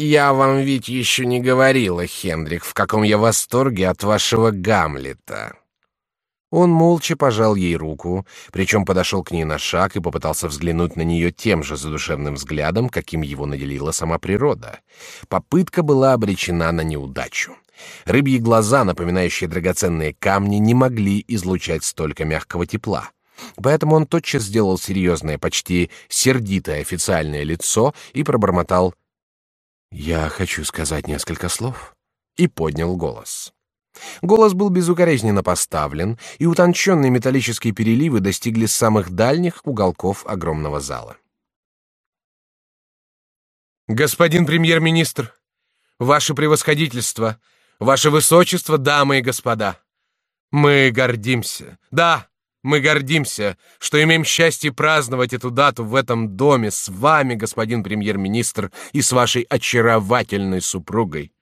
Я вам ведь еще не говорила, Хендрик, в каком я восторге от вашего Гамлета. Он молча пожал ей руку, причем подошел к ней на шаг и попытался взглянуть на нее тем же задушевным взглядом, каким его наделила сама природа. Попытка была обречена на неудачу. Рыбьи глаза, напоминающие драгоценные камни, не могли излучать столько мягкого тепла. Поэтому он тотчас сделал серьезное, почти сердитое официальное лицо и пробормотал «Я хочу сказать несколько слов» и поднял голос. Голос был безукоризненно поставлен, и утонченные металлические переливы достигли самых дальних уголков огромного зала. «Господин премьер-министр, ваше превосходительство, ваше высочество, дамы и господа, мы гордимся, да, мы гордимся, что имеем счастье праздновать эту дату в этом доме с вами, господин премьер-министр, и с вашей очаровательной супругой.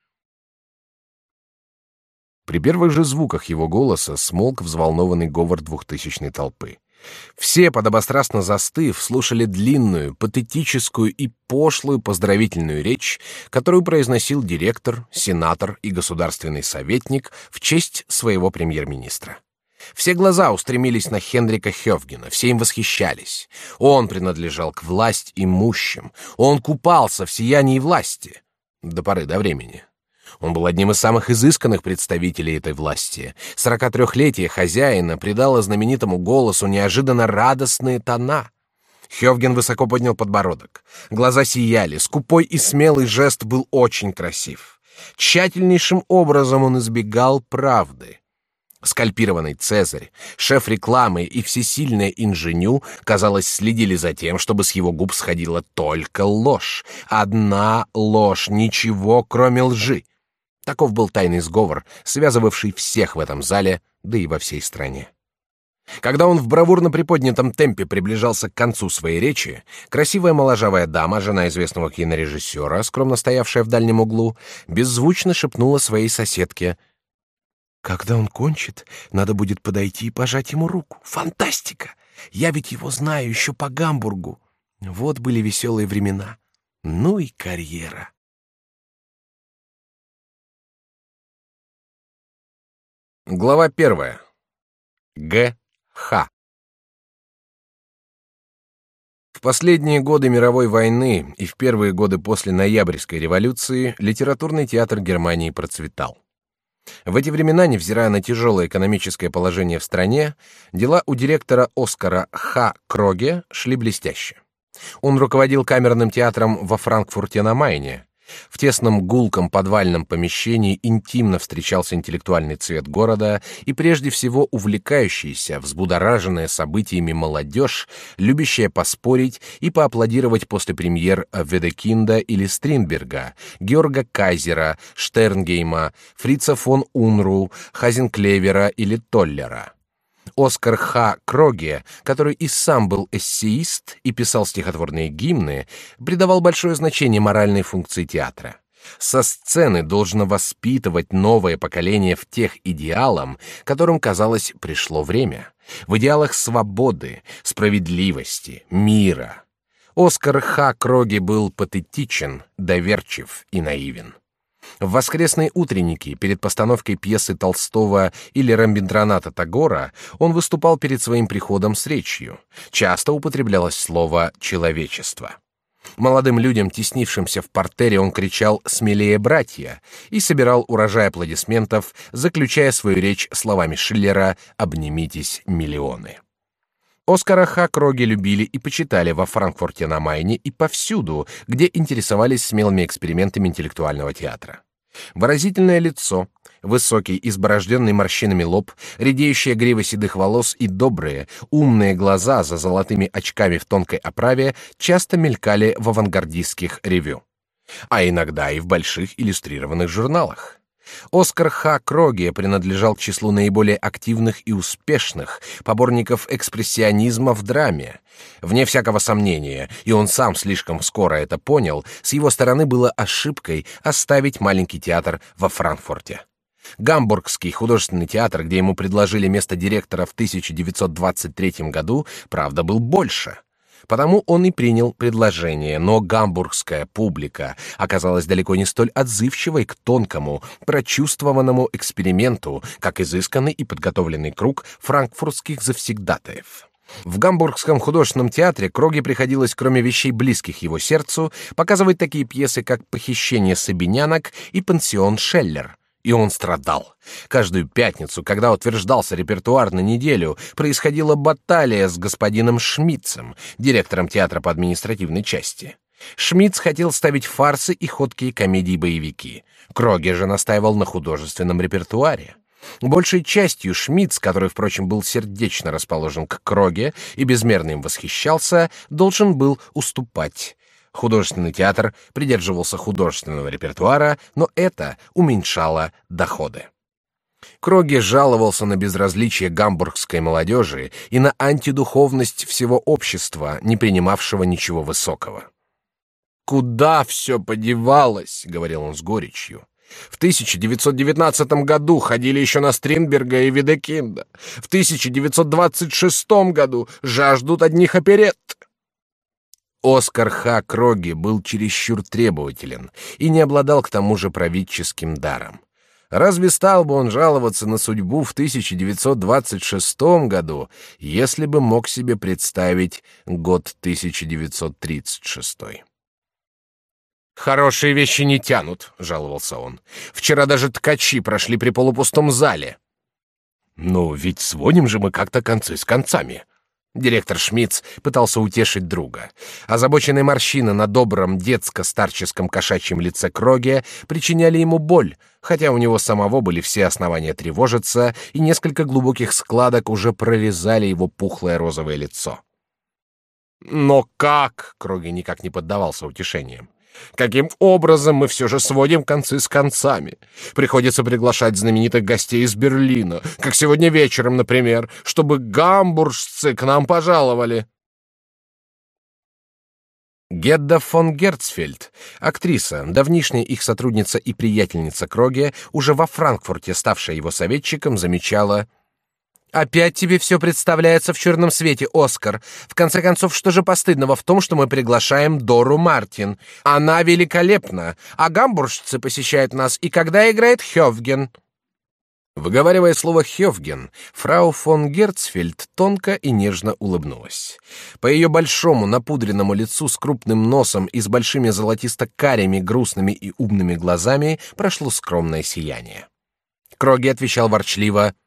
При первых же звуках его голоса смолк взволнованный говор двухтысячной толпы. Все, подобострастно застыв, слушали длинную, патетическую и пошлую поздравительную речь, которую произносил директор, сенатор и государственный советник в честь своего премьер-министра. Все глаза устремились на Хенрика Хёвгена, все им восхищались. Он принадлежал к власть имущим, он купался в сиянии власти до поры до времени. Он был одним из самых изысканных представителей этой власти. Сорокатрехлетие хозяина придало знаменитому голосу неожиданно радостные тона. Хёвген высоко поднял подбородок. Глаза сияли, скупой и смелый жест был очень красив. Тщательнейшим образом он избегал правды. Скальпированный Цезарь, шеф рекламы и всесильная инженю, казалось, следили за тем, чтобы с его губ сходила только ложь. Одна ложь, ничего, кроме лжи. Таков был тайный сговор, связывавший всех в этом зале, да и во всей стране. Когда он в бравурно приподнятом темпе приближался к концу своей речи, красивая моложавая дама, жена известного кинорежиссера, скромно стоявшая в дальнем углу, беззвучно шепнула своей соседке: "Когда он кончит, надо будет подойти и пожать ему руку. Фантастика! Я ведь его знаю еще по Гамбургу. Вот были веселые времена. Ну и карьера." Глава первая. Г. Х. В последние годы мировой войны и в первые годы после Ноябрьской революции литературный театр Германии процветал. В эти времена, невзирая на тяжелое экономическое положение в стране, дела у директора Оскара Х. Кроге шли блестяще. Он руководил камерным театром во Франкфурте на Майне, в тесном гулком подвальном помещении интимно встречался интеллектуальный цвет города и прежде всего увлекающаяся, взбудораженная событиями молодежь, любящая поспорить и поаплодировать после премьер Ведекинда или Стринберга, Георга Кайзера, Штернгейма, Фрица фон Унру, Хазенклевера или Толлера. Оскар Х. Кроге, который и сам был эссеист и писал стихотворные гимны, придавал большое значение моральной функции театра. Со сцены должно воспитывать новое поколение в тех идеалам, которым, казалось, пришло время. В идеалах свободы, справедливости, мира. Оскар Х. Кроге был патетичен, доверчив и наивен. В воскресные утренники перед постановкой пьесы Толстого или Рамбиндраната Тагора он выступал перед своим приходом с речью. Часто употреблялось слово человечество. Молодым людям, теснившимся в портере, он кричал «Смелее, братья!» и собирал урожай аплодисментов, заключая свою речь словами Шиллера «Обнимитесь, миллионы». Оскара Хакроги любили и почитали во Франкфурте на Майне и повсюду, где интересовались смелыми экспериментами интеллектуального театра. Выразительное лицо, высокий, изборожденный морщинами лоб, редеющая грива седых волос и добрые, умные глаза за золотыми очками в тонкой оправе часто мелькали в авангардистских ревю, а иногда и в больших иллюстрированных журналах. Оскар Х. Кроге принадлежал к числу наиболее активных и успешных поборников экспрессионизма в драме. Вне всякого сомнения, и он сам слишком скоро это понял, с его стороны было ошибкой оставить маленький театр во Франкфурте. Гамбургский художественный театр, где ему предложили место директора в 1923 году, правда, был больше. Потому он и принял предложение, но гамбургская публика оказалась далеко не столь отзывчивой к тонкому, прочувствованному эксперименту, как изысканный и подготовленный круг франкфуртских завсегдатаев. В Гамбургском художественном театре Кроге приходилось, кроме вещей близких его сердцу, показывать такие пьесы, как «Похищение сабинянок» и «Пансион Шеллер», и он страдал. Каждую пятницу, когда утверждался репертуар на неделю, происходила баталия с господином Шмидцем, директором театра по административной части. Шмидц хотел ставить фарсы и ходкие комедии-боевики. Кроге же настаивал на художественном репертуаре. Большей частью Шмидц, который, впрочем, был сердечно расположен к Кроге и безмерно им восхищался, должен был уступать. Художественный театр придерживался художественного репертуара, но это уменьшало доходы. Кроге жаловался на безразличие гамбургской молодежи и на антидуховность всего общества, не принимавшего ничего высокого. «Куда все подевалось?» — говорил он с горечью. В 1919 году ходили еще на Стринберга и Видекинда. В 1926 году жаждут одних оперетт. Оскар Х. Кроги был чересчур требователен и не обладал к тому же правительским даром. Разве стал бы он жаловаться на судьбу в 1926 году, если бы мог себе представить год 1936? «Хорошие вещи не тянут», — жаловался он. «Вчера даже ткачи прошли при полупустом зале». «Ну, ведь сводим же мы как-то концы с концами», Директор Шмидц пытался утешить друга. Озабоченные морщины на добром детско-старческом кошачьем лице Кроге причиняли ему боль, хотя у него самого были все основания тревожиться, и несколько глубоких складок уже прорезали его пухлое розовое лицо. «Но как?» — Кроге никак не поддавался утешениям. Каким образом мы все же сводим концы с концами? Приходится приглашать знаменитых гостей из Берлина, как сегодня вечером, например, чтобы гамбуржцы к нам пожаловали. Гедда фон Герцфельд, актриса, давнишняя их сотрудница и приятельница Кроге, уже во Франкфурте ставшая его советчиком, замечала Опять тебе все представляется в черном свете, Оскар. В конце концов, что же постыдного в том, что мы приглашаем Дору Мартин? Она великолепна, а гамбуржцы посещают нас, и когда играет Хёвген. Выговаривая слово «Хёвген», фрау фон Герцфельд тонко и нежно улыбнулась. По ее большому напудренному лицу с крупным носом и с большими золотисто-карими, грустными и умными глазами прошло скромное сияние. Кроги отвечал ворчливо —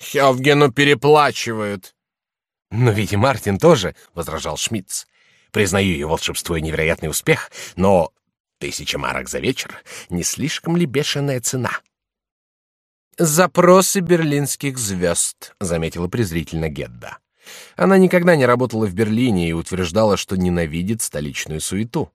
Хевгену переплачивают. Но ведь и Мартин тоже, возражал Шмидц. Признаю ее волшебство и невероятный успех, но тысяча марок за вечер не слишком ли бешеная цена? Запросы берлинских звезд, заметила презрительно Гедда. Она никогда не работала в Берлине и утверждала, что ненавидит столичную суету.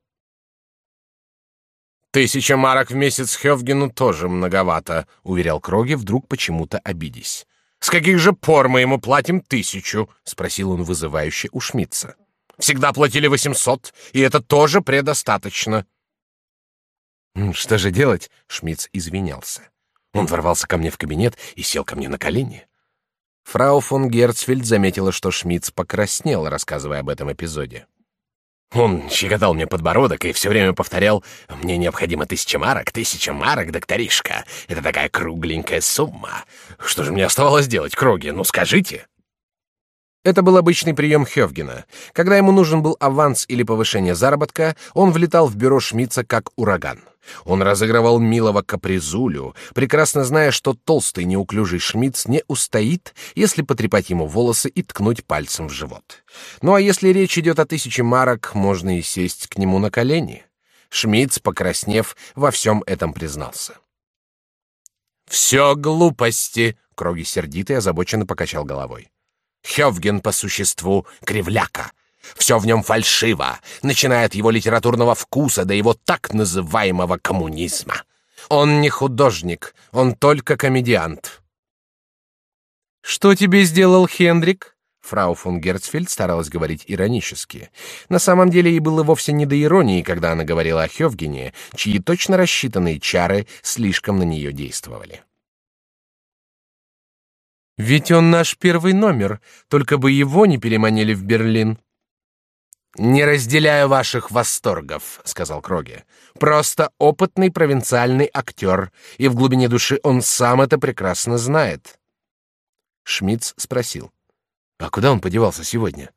Тысяча марок в месяц Хевгену тоже многовато, уверял Кроге, вдруг почему-то обидясь. С каких же пор мы ему платим тысячу? спросил он вызывающе у Шмидца. Всегда платили восемьсот, и это тоже предостаточно. Что же делать? Шмидц извинялся. Он ворвался ко мне в кабинет и сел ко мне на колени. Фрау фон Герцфельд заметила, что Шмидц покраснел, рассказывая об этом эпизоде. Он щекотал мне подбородок и все время повторял «Мне необходимо тысяча марок, тысяча марок, докторишка. Это такая кругленькая сумма. Что же мне оставалось делать, Кроги? Ну, скажите!» Это был обычный прием Хевгена. Когда ему нужен был аванс или повышение заработка, он влетал в бюро Шмидца как ураган. Он разыгрывал милого капризулю, прекрасно зная, что толстый неуклюжий Шмидц не устоит, если потрепать ему волосы и ткнуть пальцем в живот. Ну а если речь идет о тысяче марок, можно и сесть к нему на колени. Шмидц, покраснев, во всем этом признался. «Все глупости!» — Кроги сердитый озабоченно покачал головой. «Хевген по существу кривляка!» Все в нем фальшиво, начиная от его литературного вкуса до его так называемого коммунизма. Он не художник, он только комедиант. Что тебе сделал Хендрик? Фрау фон Герцфельд старалась говорить иронически. На самом деле ей было вовсе не до иронии, когда она говорила о Хёвгене, чьи точно рассчитанные чары слишком на нее действовали. Ведь он наш первый номер, только бы его не переманили в Берлин. Не разделяю ваших восторгов, сказал Кроги. Просто опытный провинциальный актер, и в глубине души он сам это прекрасно знает. Шмидц спросил: "А куда он подевался сегодня?"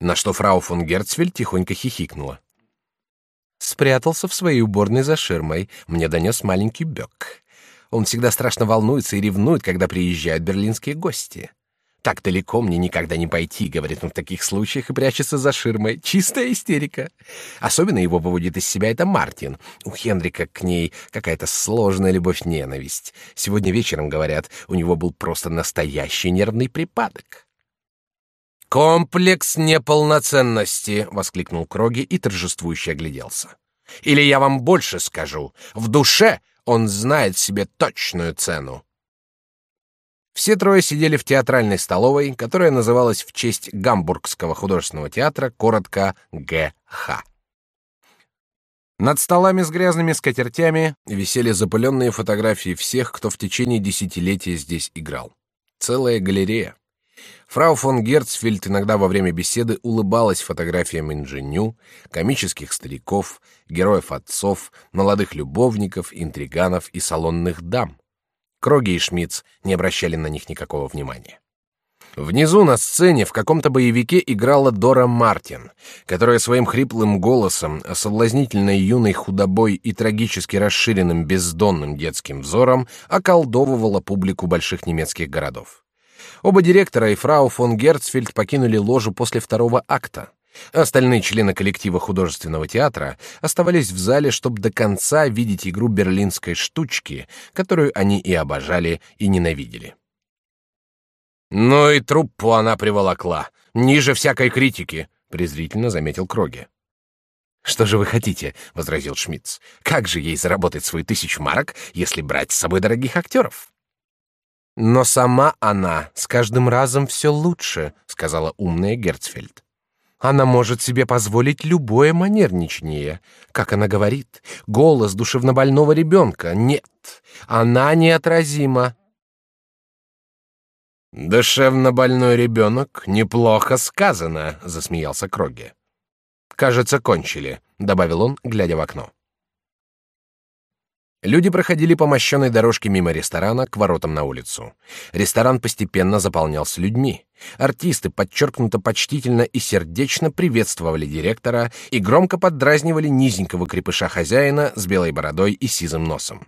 На что фрау фон Герцфельд тихонько хихикнула. Спрятался в своей уборной за ширмой. Мне донес маленький Бек. Он всегда страшно волнуется и ревнует, когда приезжают берлинские гости. Так далеко мне никогда не пойти, говорит он в таких случаях и прячется за ширмой. Чистая истерика. Особенно его выводит из себя это Мартин. У Хенрика к ней какая-то сложная любовь-ненависть. Сегодня вечером, говорят, у него был просто настоящий нервный припадок. «Комплекс неполноценности!» — воскликнул Кроги и торжествующе огляделся. «Или я вам больше скажу. В душе он знает себе точную цену. Все трое сидели в театральной столовой, которая называлась в честь Гамбургского художественного театра, коротко ГХ. Над столами с грязными скатертями висели запыленные фотографии всех, кто в течение десятилетия здесь играл. Целая галерея. Фрау фон Герцфельд иногда во время беседы улыбалась фотографиям инженю, комических стариков, героев отцов, молодых любовников, интриганов и салонных дам. Кроги и Шмидц не обращали на них никакого внимания. Внизу на сцене в каком-то боевике играла Дора Мартин, которая своим хриплым голосом, соблазнительной юной худобой и трагически расширенным бездонным детским взором околдовывала публику больших немецких городов. Оба директора и фрау фон Герцфельд покинули ложу после второго акта. Остальные члены коллектива художественного театра оставались в зале, чтобы до конца видеть игру берлинской штучки, которую они и обожали, и ненавидели. «Ну и труппу она приволокла, ниже всякой критики», — презрительно заметил Кроги. «Что же вы хотите?» — возразил Шмидц. «Как же ей заработать свою тысячу марок, если брать с собой дорогих актеров?» «Но сама она с каждым разом все лучше», — сказала умная Герцфельд. Она может себе позволить любое манерничание. Как она говорит, голос душевнобольного ребенка. Нет, она неотразима. «Душевнобольной ребенок, неплохо сказано», — засмеялся Кроги. «Кажется, кончили», — добавил он, глядя в окно. Люди проходили по мощенной дорожке мимо ресторана к воротам на улицу. Ресторан постепенно заполнялся людьми. Артисты подчеркнуто почтительно и сердечно приветствовали директора и громко поддразнивали низенького крепыша хозяина с белой бородой и сизым носом.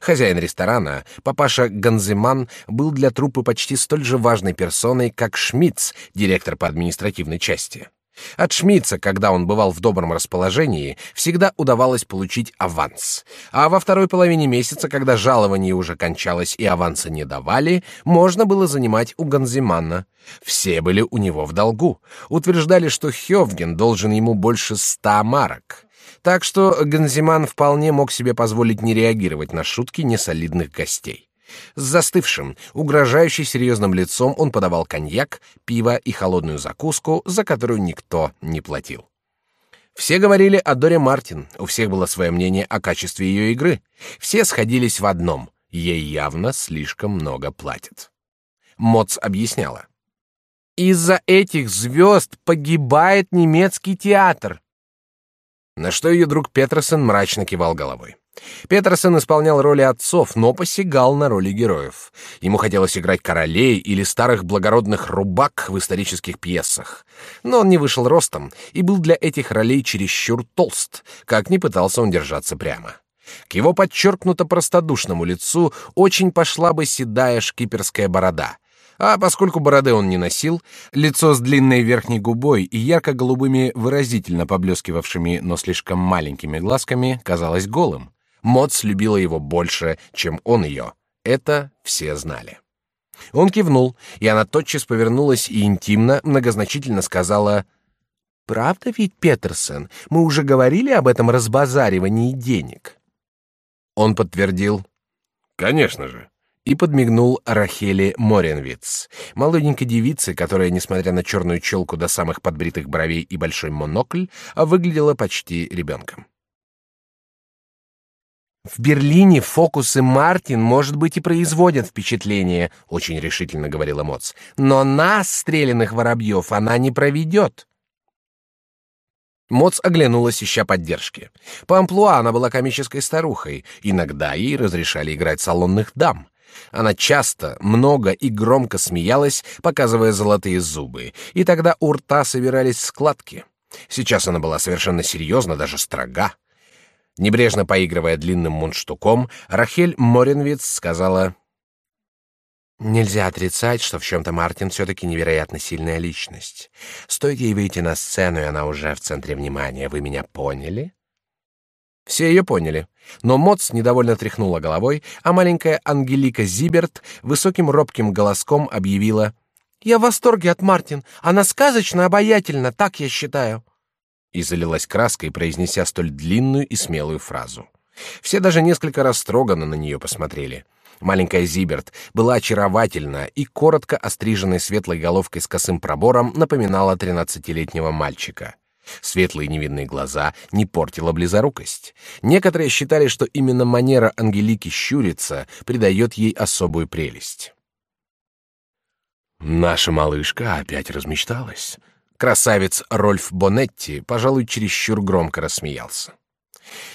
Хозяин ресторана, папаша Ганземан, был для труппы почти столь же важной персоной, как Шмидц, директор по административной части. От Шмидца, когда он бывал в добром расположении, всегда удавалось получить аванс. А во второй половине месяца, когда жалование уже кончалось и аванса не давали, можно было занимать у Ганзимана. Все были у него в долгу. Утверждали, что Хёвген должен ему больше ста марок. Так что Ганзиман вполне мог себе позволить не реагировать на шутки несолидных гостей. С застывшим, угрожающе серьезным лицом он подавал коньяк, пиво и холодную закуску, за которую никто не платил. Все говорили о Доре Мартин, у всех было свое мнение о качестве ее игры. Все сходились в одном — ей явно слишком много платят. Моц объясняла. «Из-за этих звезд погибает немецкий театр». На что ее друг Петерсон мрачно кивал головой. Петерсон исполнял роли отцов, но посягал на роли героев. Ему хотелось играть королей или старых благородных рубак в исторических пьесах. Но он не вышел ростом и был для этих ролей чересчур толст, как ни пытался он держаться прямо. К его подчеркнуто простодушному лицу очень пошла бы седая шкиперская борода. А поскольку бороды он не носил, лицо с длинной верхней губой и ярко-голубыми выразительно поблескивавшими, но слишком маленькими глазками казалось голым. Моц любила его больше, чем он ее. Это все знали. Он кивнул, и она тотчас повернулась и интимно, многозначительно сказала: "Правда ведь, Петерсон, мы уже говорили об этом разбазаривании денег". Он подтвердил: "Конечно же" и подмигнул Рахеле Моренвиц, молоденькой девице, которая, несмотря на черную челку до самых подбритых бровей и большой монокль, выглядела почти ребенком. В Берлине фокусы Мартин, может быть, и производят впечатление, очень решительно говорила Моц. Но нас, стрелянных воробьев, она не проведет. Моц оглянулась, ища поддержки. По амплуа она была комической старухой. Иногда ей разрешали играть салонных дам. Она часто, много и громко смеялась, показывая золотые зубы, и тогда у рта собирались складки. Сейчас она была совершенно серьезна, даже строга. Небрежно поигрывая длинным мундштуком, Рахель Моренвиц сказала: Нельзя отрицать, что в чем-то Мартин все-таки невероятно сильная личность. Стоит ей выйти на сцену, и она уже в центре внимания. Вы меня поняли? Все ее поняли, но Моц недовольно тряхнула головой, а маленькая Ангелика Зиберт высоким робким голоском объявила: "Я в восторге от Мартин. Она сказочно обаятельна, так я считаю" и залилась краской, произнеся столь длинную и смелую фразу. Все даже несколько растроганно на нее посмотрели. Маленькая Зиберт была очаровательна и коротко остриженной светлой головкой с косым пробором напоминала тринадцатилетнего мальчика. Светлые невинные глаза не портила близорукость. Некоторые считали, что именно манера Ангелики щуриться придает ей особую прелесть. Наша малышка опять размечталась, Красавец Рольф Бонетти, пожалуй, чересчур громко рассмеялся.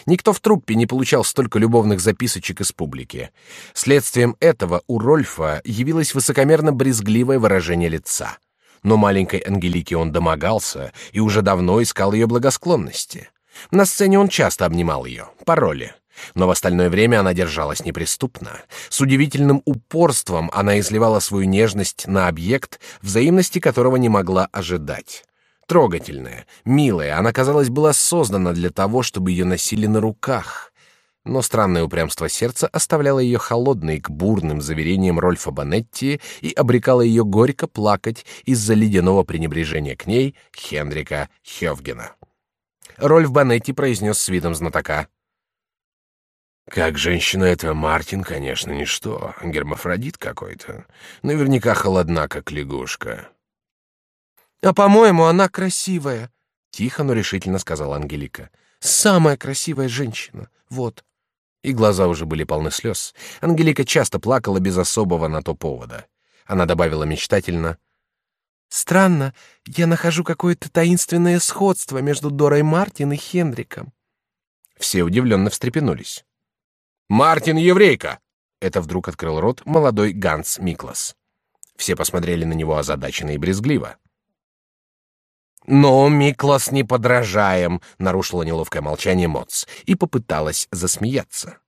Никто в труппе не получал столько любовных записочек из публики. Следствием этого у Рольфа явилось высокомерно брезгливое выражение лица. Но маленькой Ангелике он домогался и уже давно искал ее благосклонности. На сцене он часто обнимал ее, по роли. Но в остальное время она держалась неприступно. С удивительным упорством она изливала свою нежность на объект, взаимности которого не могла ожидать. Трогательная, милая, она, казалось, была создана для того, чтобы ее носили на руках. Но странное упрямство сердца оставляло ее холодной к бурным заверениям Рольфа Банетти и обрекало ее горько плакать из-за ледяного пренебрежения к ней Хенрика Хёвгена. Рольф Банетти произнес с видом знатока. Как женщина эта Мартин, конечно, ничто, гермафродит какой-то. Наверняка холодна, как лягушка. А по-моему, она красивая, тихо, но решительно сказала Ангелика. Самая красивая женщина. Вот. И глаза уже были полны слез. Ангелика часто плакала без особого на то повода. Она добавила мечтательно: Странно, я нахожу какое-то таинственное сходство между Дорой Мартин и Хендриком. Все удивленно встрепенулись. Мартин еврейка. Это вдруг открыл рот молодой Ганс Миклас. Все посмотрели на него озадаченно и брезгливо. Но Миклас не подражаем, нарушила неловкое молчание Моц и попыталась засмеяться.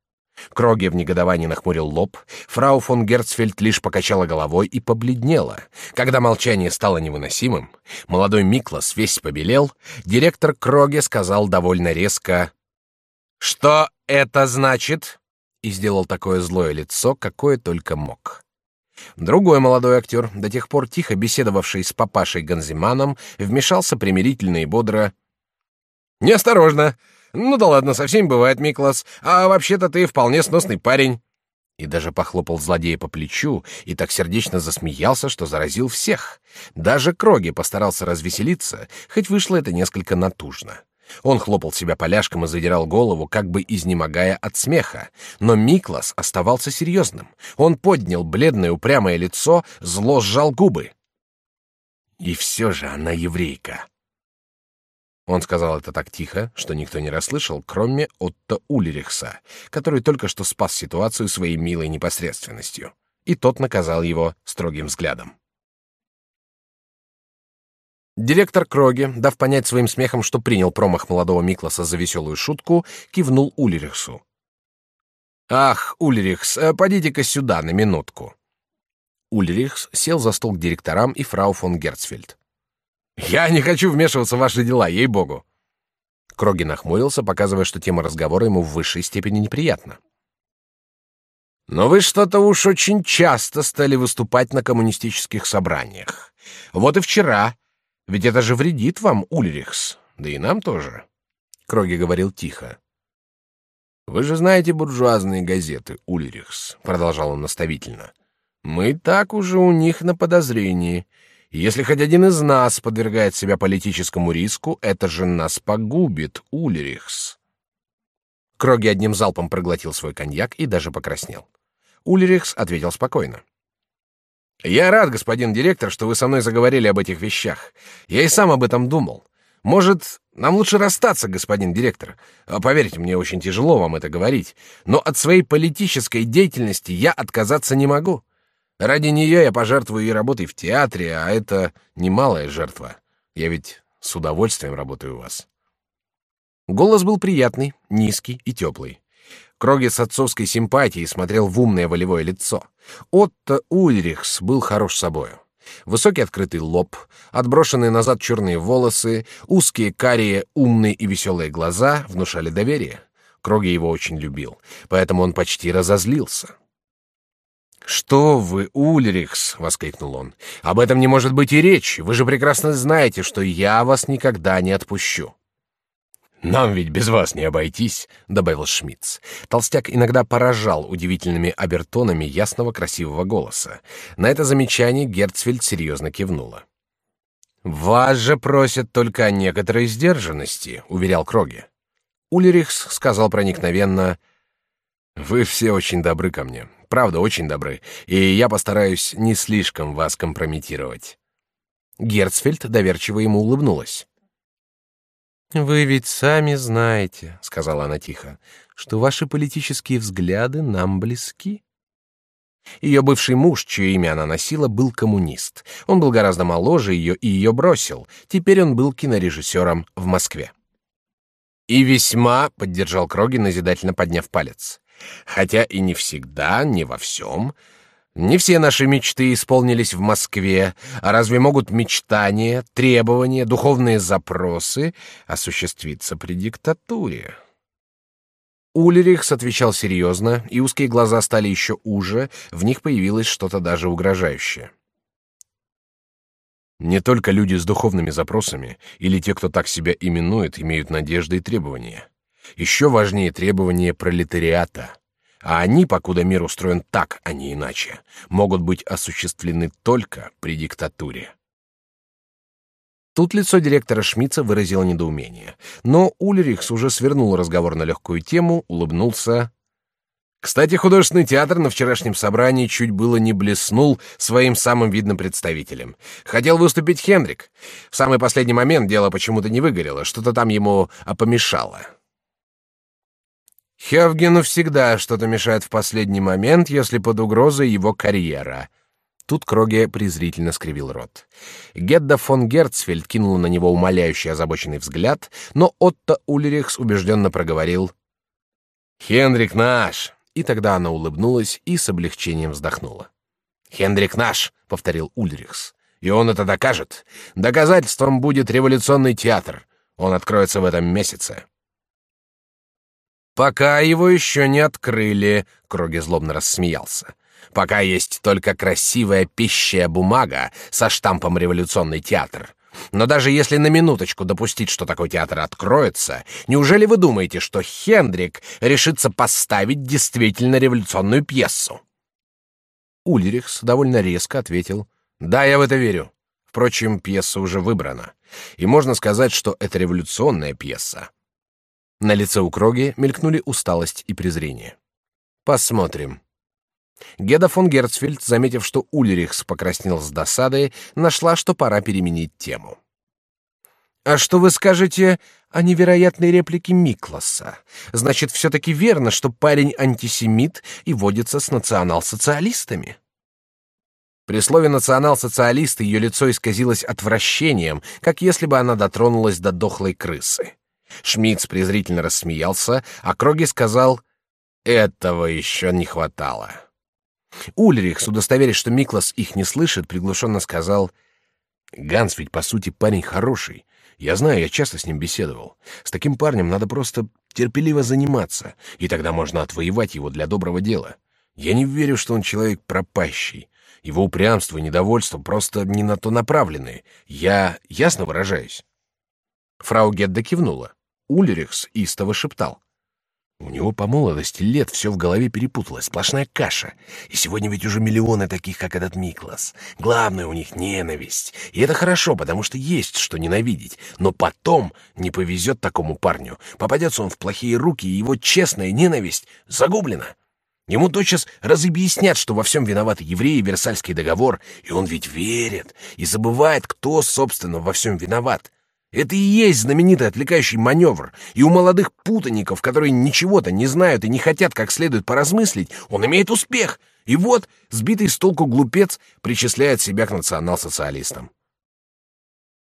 Кроге в негодовании нахмурил лоб, фрау фон Герцфельд лишь покачала головой и побледнела. Когда молчание стало невыносимым, молодой Миклас весь побелел, директор Кроге сказал довольно резко: "Что это значит?" И сделал такое злое лицо, какое только мог. Другой молодой актер, до тех пор тихо беседовавший с папашей Ганзиманом, вмешался примирительно и бодро. «Неосторожно! Ну да ладно, со всеми бывает, Миклас. А вообще-то ты вполне сносный парень». И даже похлопал злодея по плечу и так сердечно засмеялся, что заразил всех. Даже Кроги постарался развеселиться, хоть вышло это несколько натужно. Он хлопал себя поляшком и задирал голову, как бы изнемогая от смеха. Но Миклас оставался серьезным. Он поднял бледное упрямое лицо, зло сжал губы. И все же она еврейка. Он сказал это так тихо, что никто не расслышал, кроме Отто Ульрихса, который только что спас ситуацию своей милой непосредственностью. И тот наказал его строгим взглядом. Директор Кроги, дав понять своим смехом, что принял промах молодого Микласа за веселую шутку, кивнул Ульрихсу. «Ах, Ульрихс, э, подите-ка сюда на минутку». Ульрихс сел за стол к директорам и фрау фон Герцфельд. «Я не хочу вмешиваться в ваши дела, ей-богу». Кроги нахмурился, показывая, что тема разговора ему в высшей степени неприятна. «Но вы что-то уж очень часто стали выступать на коммунистических собраниях. Вот и вчера ведь это же вредит вам, Ульрихс, да и нам тоже. Кроги говорил тихо. Вы же знаете буржуазные газеты, Ульрихс, продолжал он наставительно. Мы так уже у них на подозрении. Если хоть один из нас подвергает себя политическому риску, это же нас погубит, Ульрихс. Кроги одним залпом проглотил свой коньяк и даже покраснел. Ульрихс ответил спокойно. «Я рад, господин директор, что вы со мной заговорили об этих вещах. Я и сам об этом думал. Может, нам лучше расстаться, господин директор. А поверьте, мне очень тяжело вам это говорить, но от своей политической деятельности я отказаться не могу. Ради нее я пожертвую и работой в театре, а это немалая жертва. Я ведь с удовольствием работаю у вас. Голос был приятный, низкий и теплый. Кроги с отцовской симпатией смотрел в умное волевое лицо. Отто Ульрихс был хорош собою. Высокий открытый лоб, отброшенные назад черные волосы, узкие карие, умные и веселые глаза внушали доверие. Кроги его очень любил, поэтому он почти разозлился. «Что вы, Ульрихс!» — воскликнул он. «Об этом не может быть и речи. Вы же прекрасно знаете, что я вас никогда не отпущу». «Нам ведь без вас не обойтись», — добавил Шмидц. Толстяк иногда поражал удивительными обертонами ясного красивого голоса. На это замечание Герцфельд серьезно кивнула. «Вас же просят только о некоторой сдержанности», — уверял Кроги. Ульрихс сказал проникновенно, «Вы все очень добры ко мне, правда, очень добры, и я постараюсь не слишком вас компрометировать». Герцфельд доверчиво ему улыбнулась. «Вы ведь сами знаете», — сказала она тихо, — «что ваши политические взгляды нам близки». Ее бывший муж, чье имя она носила, был коммунист. Он был гораздо моложе ее и ее бросил. Теперь он был кинорежиссером в Москве. «И весьма», — поддержал Кроги, назидательно подняв палец. «Хотя и не всегда, не во всем. Не все наши мечты исполнились в Москве, а разве могут мечтания, требования, духовные запросы осуществиться при диктатуре? Ульрихс отвечал серьезно, и узкие глаза стали еще уже, в них появилось что-то даже угрожающее. Не только люди с духовными запросами или те, кто так себя именует, имеют надежды и требования. Еще важнее требования пролетариата — а они, покуда мир устроен так, а не иначе, могут быть осуществлены только при диктатуре. Тут лицо директора Шмидца выразило недоумение, но Ульрихс уже свернул разговор на легкую тему, улыбнулся. Кстати, художественный театр на вчерашнем собрании чуть было не блеснул своим самым видным представителем. Хотел выступить Хендрик. В самый последний момент дело почему-то не выгорело, что-то там ему опомешало. Хевгену всегда что-то мешает в последний момент, если под угрозой его карьера. Тут Кроге презрительно скривил рот. Гедда фон Герцфельд кинула на него умоляющий озабоченный взгляд, но Отто Ульрихс убежденно проговорил «Хендрик наш!» И тогда она улыбнулась и с облегчением вздохнула. «Хендрик наш!» — повторил Ульрихс. «И он это докажет. Доказательством будет революционный театр. Он откроется в этом месяце». Пока его еще не открыли, Кроги злобно рассмеялся. Пока есть только красивая пищая бумага со штампом «Революционный театр». Но даже если на минуточку допустить, что такой театр откроется, неужели вы думаете, что Хендрик решится поставить действительно революционную пьесу? Ульрихс довольно резко ответил: "Да, я в это верю. Впрочем, пьеса уже выбрана, и можно сказать, что это революционная пьеса. На лице у Кроги мелькнули усталость и презрение. Посмотрим. Геда фон Герцфельд, заметив, что Ульрихс покраснел с досады, нашла, что пора переменить тему. А что вы скажете о невероятной реплике Микласа? Значит, все-таки верно, что парень антисемит и водится с национал-социалистами? При слове «национал-социалист» ее лицо исказилось отвращением, как если бы она дотронулась до дохлой крысы. Шмидц презрительно рассмеялся, а Кроги сказал, «Этого еще не хватало». Ульрих, удостоверясь, что Миклас их не слышит, приглушенно сказал, «Ганс ведь, по сути, парень хороший. Я знаю, я часто с ним беседовал. С таким парнем надо просто терпеливо заниматься, и тогда можно отвоевать его для доброго дела. Я не верю, что он человек пропащий. Его упрямство и недовольство просто не на то направлены. Я ясно выражаюсь?» Фрау Гедда кивнула. Ульрихс истово шептал. У него по молодости лет все в голове перепуталось, сплошная каша. И сегодня ведь уже миллионы таких, как этот Миклас. Главное у них ненависть. И это хорошо, потому что есть что ненавидеть. Но потом не повезет такому парню. Попадется он в плохие руки, и его честная ненависть загублена. Ему тотчас разъяснят, что во всем виноваты евреи и Версальский договор, и он ведь верит и забывает, кто, собственно, во всем виноват. Это и есть знаменитый отвлекающий маневр, и у молодых путаников, которые ничего-то не знают и не хотят как следует поразмыслить, он имеет успех. И вот сбитый с толку глупец причисляет себя к национал-социалистам.